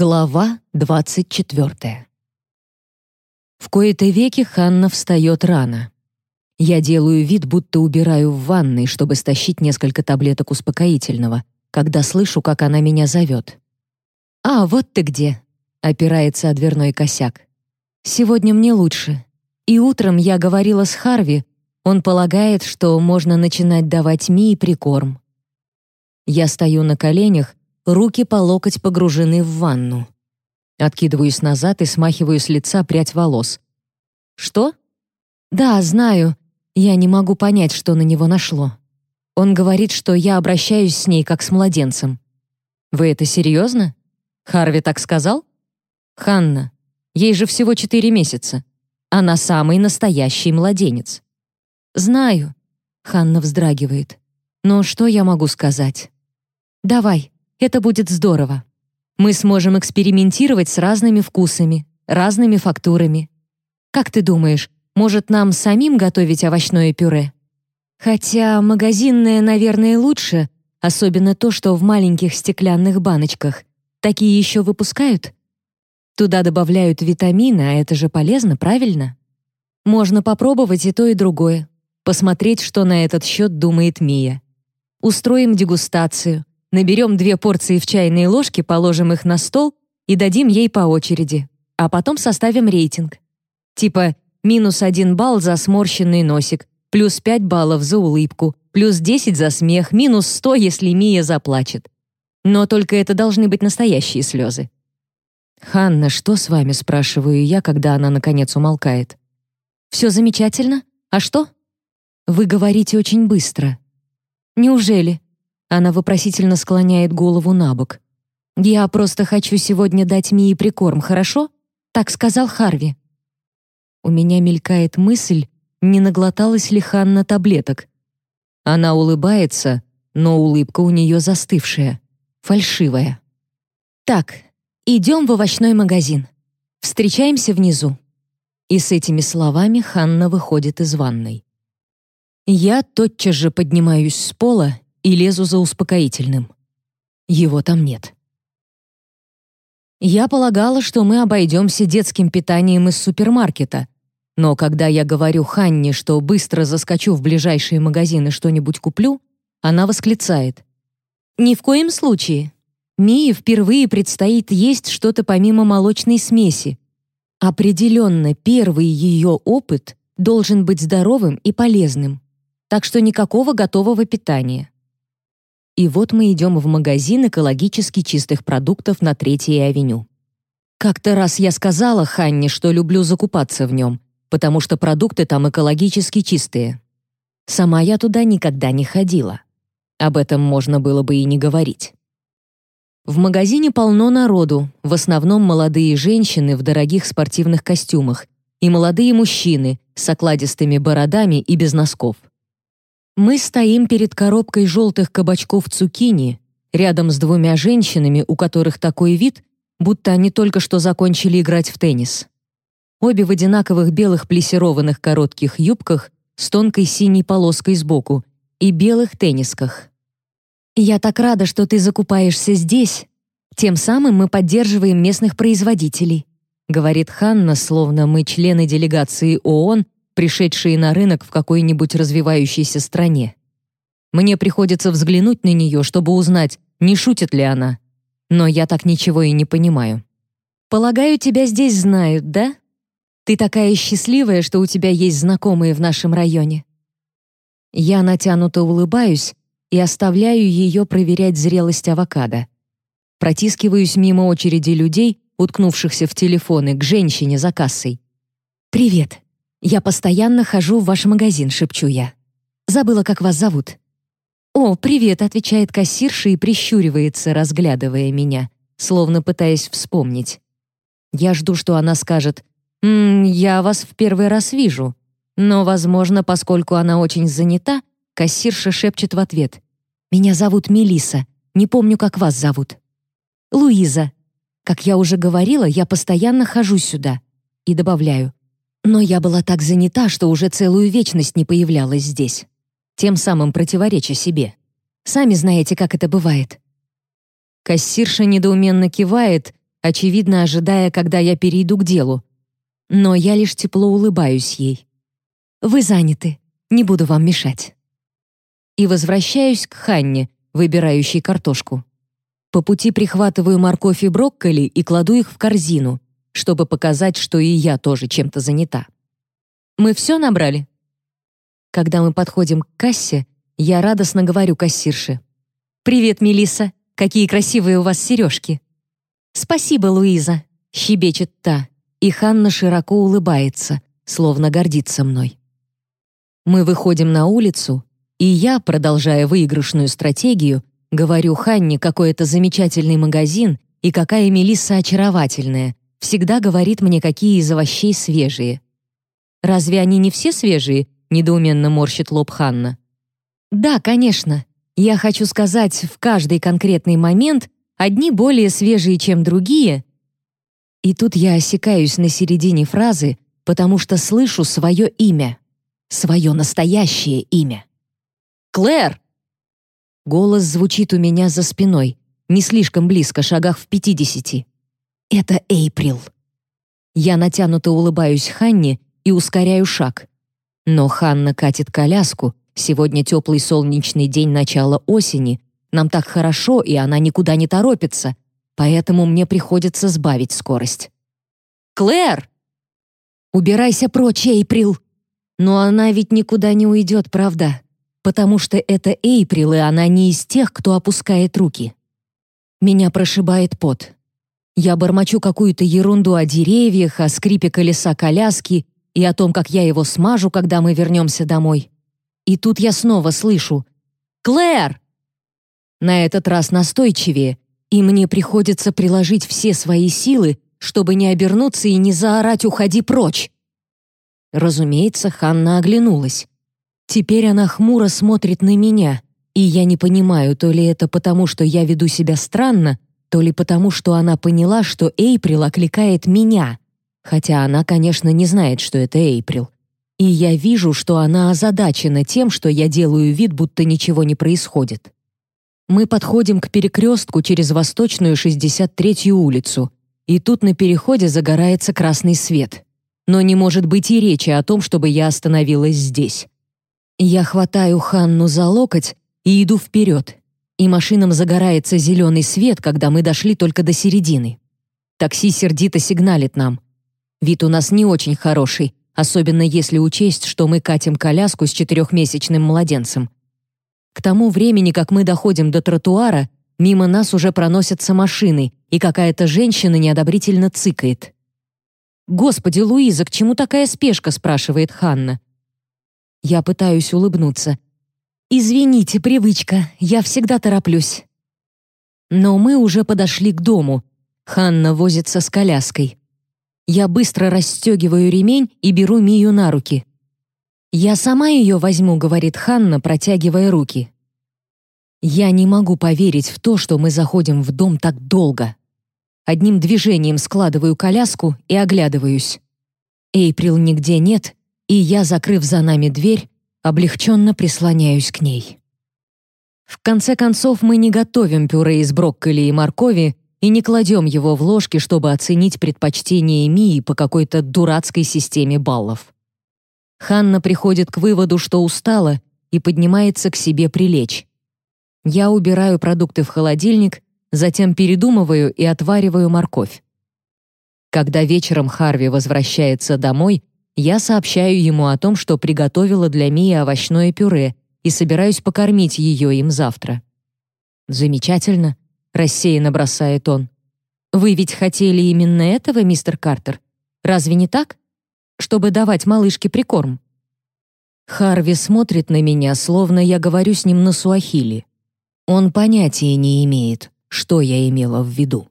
Глава 24. В кои-то веки Ханна встает рано. Я делаю вид, будто убираю в ванной, чтобы стащить несколько таблеток успокоительного, когда слышу, как она меня зовет. «А, вот ты где!» — опирается о дверной косяк. «Сегодня мне лучше. И утром я говорила с Харви, он полагает, что можно начинать давать Мии прикорм». Я стою на коленях, руки по локоть погружены в ванну. Откидываюсь назад и смахиваю с лица прядь волос. «Что?» «Да, знаю. Я не могу понять, что на него нашло. Он говорит, что я обращаюсь с ней как с младенцем». «Вы это серьезно? Харви так сказал?» «Ханна, ей же всего четыре месяца. Она самый настоящий младенец». «Знаю», — Ханна вздрагивает. «Но что я могу сказать?» «Давай, это будет здорово. Мы сможем экспериментировать с разными вкусами, разными фактурами. Как ты думаешь, может нам самим готовить овощное пюре? Хотя магазинное, наверное, лучше, особенно то, что в маленьких стеклянных баночках. Такие еще выпускают? Туда добавляют витамины, а это же полезно, правильно? Можно попробовать и то, и другое. Посмотреть, что на этот счет думает Мия. Устроим дегустацию, Наберем две порции в чайные ложки, положим их на стол и дадим ей по очереди, а потом составим рейтинг. Типа минус один балл за сморщенный носик, плюс пять баллов за улыбку, плюс десять за смех, минус сто, если Мия заплачет. Но только это должны быть настоящие слезы. «Ханна, что с вами?» — спрашиваю я, когда она, наконец, умолкает. «Все замечательно. А что?» «Вы говорите очень быстро». «Неужели?» Она вопросительно склоняет голову на бок. «Я просто хочу сегодня дать Мии прикорм, хорошо?» Так сказал Харви. У меня мелькает мысль, не наглоталась ли Ханна таблеток. Она улыбается, но улыбка у нее застывшая, фальшивая. «Так, идем в овощной магазин. Встречаемся внизу». И с этими словами Ханна выходит из ванной. Я тотчас же поднимаюсь с пола и лезу за успокоительным. Его там нет. Я полагала, что мы обойдемся детским питанием из супермаркета, но когда я говорю Ханне, что быстро заскочу в ближайшие магазины что-нибудь куплю, она восклицает. «Ни в коем случае. Мии впервые предстоит есть что-то помимо молочной смеси. Определенно, первый ее опыт должен быть здоровым и полезным, так что никакого готового питания. И вот мы идем в магазин экологически чистых продуктов на Третьей авеню. Как-то раз я сказала Ханне, что люблю закупаться в нем, потому что продукты там экологически чистые. Сама я туда никогда не ходила. Об этом можно было бы и не говорить. В магазине полно народу, в основном молодые женщины в дорогих спортивных костюмах и молодые мужчины с окладистыми бородами и без носков. Мы стоим перед коробкой желтых кабачков цукини, рядом с двумя женщинами, у которых такой вид, будто они только что закончили играть в теннис. Обе в одинаковых белых плессированных коротких юбках с тонкой синей полоской сбоку и белых теннисках. «Я так рада, что ты закупаешься здесь. Тем самым мы поддерживаем местных производителей», говорит Ханна, словно мы члены делегации ООН пришедшие на рынок в какой-нибудь развивающейся стране. Мне приходится взглянуть на нее, чтобы узнать, не шутит ли она. Но я так ничего и не понимаю. «Полагаю, тебя здесь знают, да? Ты такая счастливая, что у тебя есть знакомые в нашем районе». Я натянуто улыбаюсь и оставляю ее проверять зрелость авокадо. Протискиваюсь мимо очереди людей, уткнувшихся в телефоны, к женщине за кассой. «Привет. «Я постоянно хожу в ваш магазин», — шепчу я. «Забыла, как вас зовут». «О, привет», — отвечает кассирша и прищуривается, разглядывая меня, словно пытаясь вспомнить. Я жду, что она скажет «М «Я вас в первый раз вижу». Но, возможно, поскольку она очень занята, кассирша шепчет в ответ «Меня зовут Мелиса. Не помню, как вас зовут». «Луиза. Как я уже говорила, я постоянно хожу сюда». И добавляю но я была так занята, что уже целую вечность не появлялась здесь, тем самым противореча себе. Сами знаете, как это бывает. Кассирша недоуменно кивает, очевидно ожидая, когда я перейду к делу. Но я лишь тепло улыбаюсь ей. «Вы заняты. Не буду вам мешать». И возвращаюсь к Ханне, выбирающей картошку. По пути прихватываю морковь и брокколи и кладу их в корзину, чтобы показать, что и я тоже чем-то занята. «Мы все набрали?» Когда мы подходим к кассе, я радостно говорю кассирше. «Привет, Мелисса! Какие красивые у вас сережки!» «Спасибо, Луиза!» — щебечет та, и Ханна широко улыбается, словно гордится мной. Мы выходим на улицу, и я, продолжая выигрышную стратегию, говорю Ханне, какой это замечательный магазин и какая Мелисса очаровательная, всегда говорит мне, какие из овощей свежие. «Разве они не все свежие?» — недоуменно морщит лоб Ханна. «Да, конечно. Я хочу сказать, в каждый конкретный момент одни более свежие, чем другие». И тут я осекаюсь на середине фразы, потому что слышу свое имя. Свое настоящее имя. «Клэр!» Голос звучит у меня за спиной, не слишком близко, шагах в пятидесяти. Это Эйприл. Я натянуто улыбаюсь Ханне и ускоряю шаг. Но Ханна катит коляску, сегодня теплый солнечный день начала осени, нам так хорошо, и она никуда не торопится, поэтому мне приходится сбавить скорость. «Клэр!» «Убирайся прочь, Эйприл!» Но она ведь никуда не уйдет, правда? Потому что это Эйприл, и она не из тех, кто опускает руки. Меня прошибает пот. Я бормочу какую-то ерунду о деревьях, о скрипе колеса коляски и о том, как я его смажу, когда мы вернемся домой. И тут я снова слышу «Клэр!» На этот раз настойчивее, и мне приходится приложить все свои силы, чтобы не обернуться и не заорать «Уходи прочь!». Разумеется, Ханна оглянулась. Теперь она хмуро смотрит на меня, и я не понимаю, то ли это потому, что я веду себя странно, то ли потому, что она поняла, что Эйприл окликает меня, хотя она, конечно, не знает, что это Эйприл. И я вижу, что она озадачена тем, что я делаю вид, будто ничего не происходит. Мы подходим к перекрестку через Восточную 63-ю улицу, и тут на переходе загорается красный свет. Но не может быть и речи о том, чтобы я остановилась здесь. Я хватаю Ханну за локоть и иду вперед, и машинам загорается зеленый свет, когда мы дошли только до середины. Такси сердито сигналит нам. Вид у нас не очень хороший, особенно если учесть, что мы катим коляску с четырехмесячным младенцем. К тому времени, как мы доходим до тротуара, мимо нас уже проносятся машины, и какая-то женщина неодобрительно цыкает. «Господи, Луиза, к чему такая спешка?» — спрашивает Ханна. Я пытаюсь улыбнуться. «Извините, привычка, я всегда тороплюсь». Но мы уже подошли к дому. Ханна возится с коляской. Я быстро расстегиваю ремень и беру Мию на руки. «Я сама ее возьму», — говорит Ханна, протягивая руки. Я не могу поверить в то, что мы заходим в дом так долго. Одним движением складываю коляску и оглядываюсь. Эйприл нигде нет, и я, закрыв за нами дверь, облегченно прислоняюсь к ней. В конце концов, мы не готовим пюре из брокколи и моркови и не кладем его в ложки, чтобы оценить предпочтение Мии по какой-то дурацкой системе баллов. Ханна приходит к выводу, что устала, и поднимается к себе прилечь. Я убираю продукты в холодильник, затем передумываю и отвариваю морковь. Когда вечером Харви возвращается домой, я сообщаю ему о том, что приготовила для Мии овощное пюре и собираюсь покормить ее им завтра. «Замечательно», — рассеянно бросает он. «Вы ведь хотели именно этого, мистер Картер? Разве не так? Чтобы давать малышке прикорм?» Харви смотрит на меня, словно я говорю с ним на суахили. Он понятия не имеет, что я имела в виду.